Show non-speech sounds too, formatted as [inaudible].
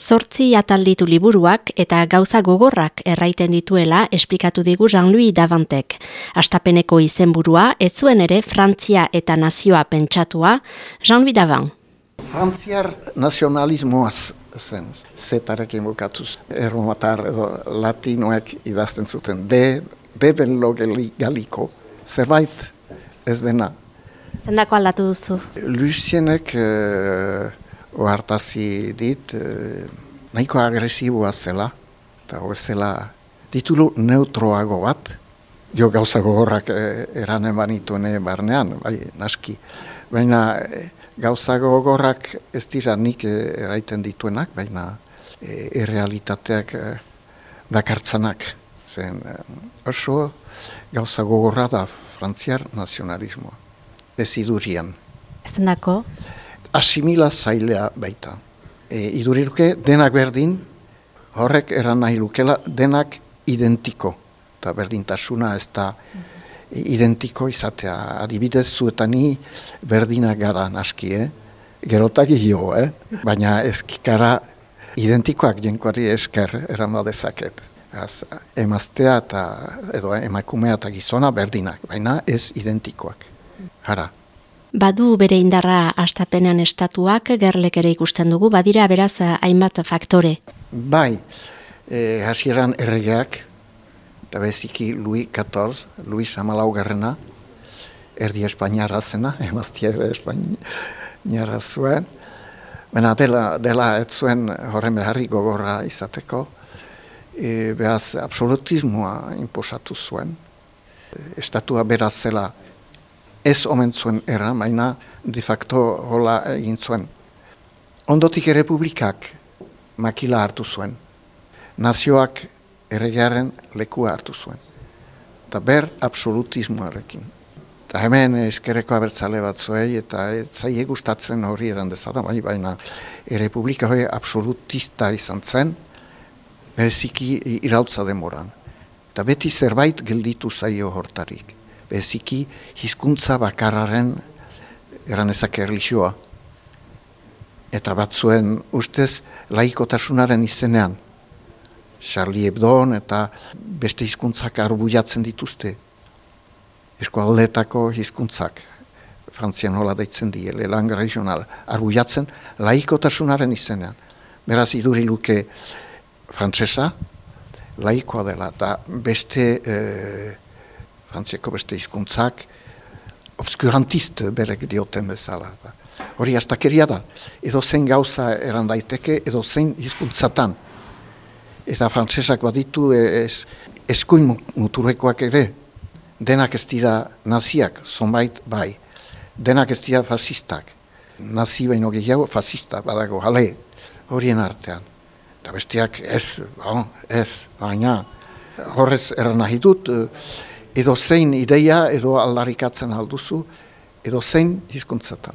Zortzi atalditu liburuak eta gauza gogorrak erraiten dituela esplikatu digu Jean-Louis Davantek. Astapeneko izenburua, ez zuen ere Frantzia eta nazioa pentsatua, Jean-Louis Davant. Frantziar nazionalismoaz zen, zetarekin bukatuz. Erromatar edo latinoek idazten zuten, de, de bello galiko, zerbait ez dena. Zendako aldatu duzu? Lucienek uh, ohartazi dit, uh, nahiko agresiboa zela, eta zela titulu neutroago bat, jo gauza gogorrak uh, eranen banituen barnean, bai, naski. Baina gauza gogorrak ez dira nik eraiten dituenak, baina e, errealitateak e, dakartzanak. Zen oso gauza gogorra da frantziar nazionalismoa. Ez idurian. Ez dako? Asimila zailea baita. E, iduriruke denak berdin, horrek eran nahi lukela denak identiko. Eta berdintasuna ez da identiko izatea. Adibidez zuetani berdina gara naski, eh? gerotak jo, eh? baina ezkikara identikoak jenkoari esker eran badezaket. Az, emaztea eta edo emakumea eta gizona berdinak, baina ez identikoak. Hara. Badu bere indarra astapenean estatuak gerlek ere ikusten dugu, badira beraz hainbat faktore. Bai, e, hasieran erregeak, eta beziki Louis XIV, Luis Amalau garrena, erdi Espainiara zena, [laughs] emaztia Espainiara zuen, Baina dela, dela ez zuen horren beharri gogorra izateko, e, behaz absolutismoa imposatu zuen. Estatua beraz zela ez omen zuen erra, baina de facto hola egin zuen. Ondotik errepublikak makila hartu zuen. Nazioak erregearen lekua hartu zuen. Eta ber absolutismoarekin. Eta hemen eskereko abertzale bat zuei, eta zaie gustatzen hori eran dezada, bai, baina errepublika hori absolutista izan zen, bereziki irautza demoran. Eta beti zerbait gelditu zaio hortarik. Bereziki hizkuntza bakarraren eran ezak erlixoa. Eta bat zuen ustez laikotasunaren izenean, Charlie Hebdon eta beste hizkuntzak arbuiatzen dituzte. Eskualdetako hizkuntzak, frantzian hola daitzen die, langa regional, arbuiatzen laikotasunaren izenean. Beraz iduri luke frantsesa laikoa dela, eta beste, e, frantziako beste hizkuntzak, obskurantist berek dioten bezala. Hori astakeria da, edo zen gauza eran daiteke, edo zen hizkuntzatan eta frantsesak baditu ez, eskuin muturrekoak ere, denak ez dira naziak, zonbait bai, denak ez dira fasistak, nazi baino gehiago fasista badago, jale, horien artean. Eta bestiak ez, bon, ez, baina horrez erran nahi dut, edo zein ideia edo aldarikatzen alduzu, edo zein hizkuntzatan.